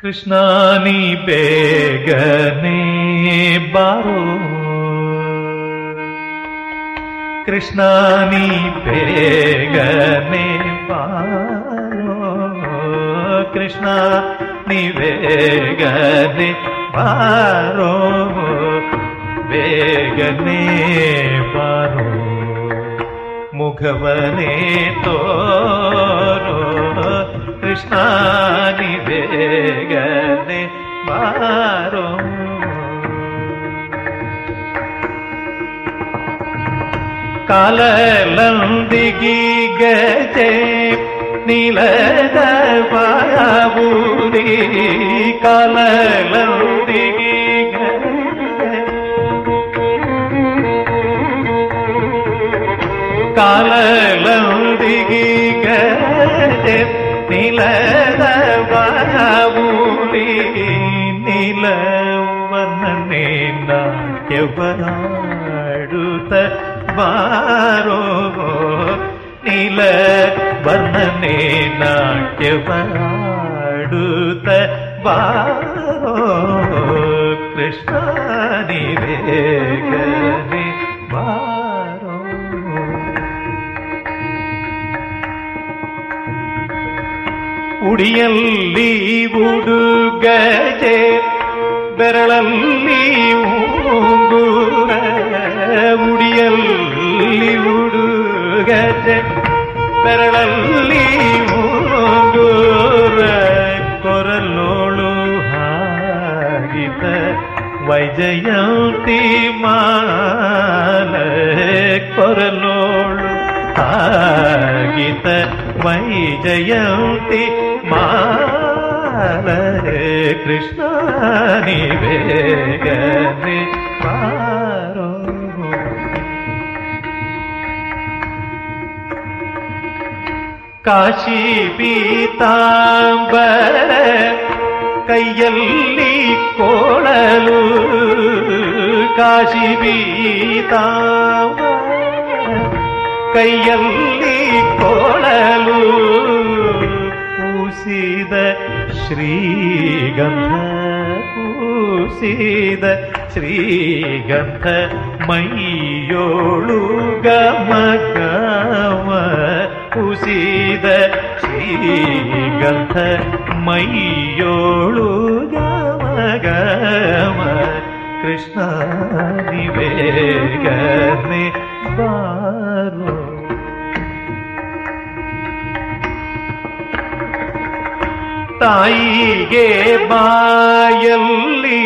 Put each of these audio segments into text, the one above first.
കൃഷ്ണാനി ബേഗനേ ബാരോ കൃഷ്ണാനി ബേഗനേ ബാരോ കൃഷ്ണ നിവേഗനേ ബാരോ വേഗനേ പറോ. മുഖവനേ തോരോ കൃഷ്ണാനി വേഗനേ പാരോ കലലം ദിഗി ഗജേ നിലപാവൂരി കലലം ദിഗി ಕಾಲಲಂದಿಗಿ ಗಜೆ ನೀಲದ ಬಾಬೂರಿ ನೀಲವನೇ ನಾಟ್ಯವರಾಡುತ್ತ ಬಾರೋ ನೀಲ ವರ್ಣನೆ ನಾಟ್ಯವರಾಡುತ್ತ ಬಾರೋ ಕೃಷ್ಣ ನಿವೇಗನೆ ಉಡಿಯಲ್ಲಿ ಉಡುಗಜೆ ಬೆರಳಲ್ಲಿ ಉಂಗುರ ಉಡಿಯಲ್ಲಿ ಉಡುಗಜೆ ಬೆರಳಲ್ಲಿ ಉಂಗುರ ಕೊರಲೋಳು ಹಾಗಿತ ವೈಜಯಂತಿ ಮಾಲ ಕೊರಲೋಳು ಹಾಗಿತ ವೈಜಯಂತಿ மாலே கிருஷ்ணா நிவேகனே பாரோ. காஷி பீதாம்பர கையல்லி கோளலு காஷி பீதாம்பர கையல்லி கோள ശ്രീഗന്ധ പൂസീത ശ്രീഗന്ധ മയ്യോളുക മകവ പൂസീത ശ്രീഗന്ധ മയ്യോളുഗമകമ കൃഷ്ണ നിവേഗ ತಾಯಿಗೆ ಬಾಯಲ್ಲಿ.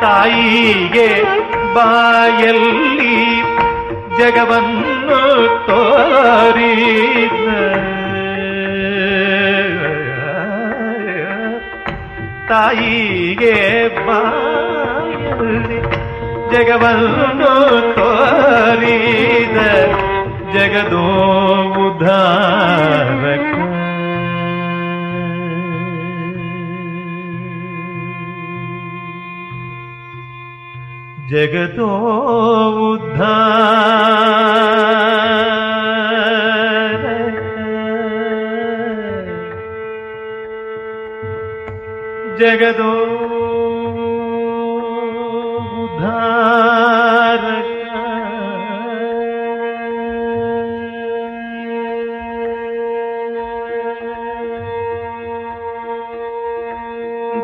ತಾಯಿಗೆ ಬಾಯಲ್ಲಿ ಜಗವನ್ನು ತೋರಿ ತಾಯಿಗೆ ಬಾಯಲ್ಲಿ ಜಗವನ್ನು ತೋರಿದ ಜಗದೋ ಉದ್ಧಾರಕ ಜಗದೋ ಉದ್ಧಾರಕ ಜಗದೋ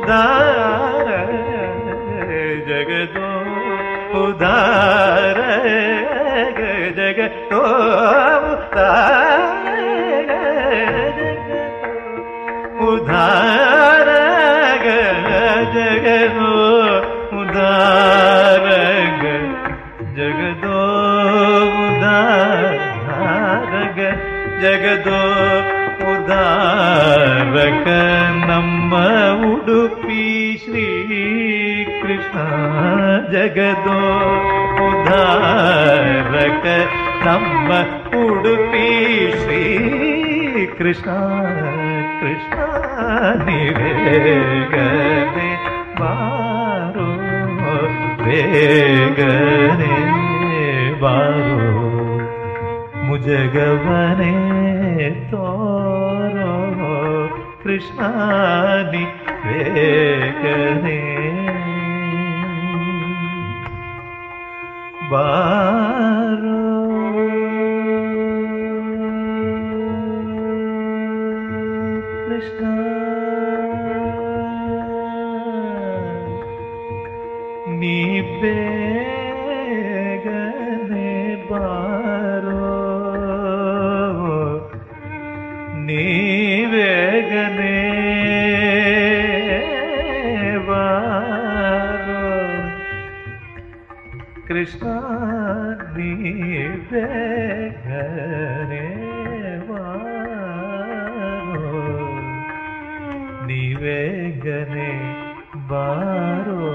उदार जग दो उदार जग दो उदार उधार ಜಗದೋ ಉದಾರಕ ನಮ್ಮ ಉಡುಪಿ ಶ್ರೀ ಕೃಷ್ಣ ಜಗದೋ ಉದಾರಕ ನಮ್ಮ ಉಡುಪಿ ಶ್ರೀ ಕೃಷ್ಣ ಕೃಷ್ಣ ನಿವೇಗನೆ ಬಾರೋ ಬೇಗನೆ ಬಾರೋ ಮುಜಗವನೆ ತೋರೋ ಕೃಷ್ಣ ನಿ ಬೇಗನೆ ಬಾರೋ ಕೃಷ್ಣ ನೀ ಬೇಗನೆ నీవేగనే కృష్ణ నీవేగనే నీవేగనే బారో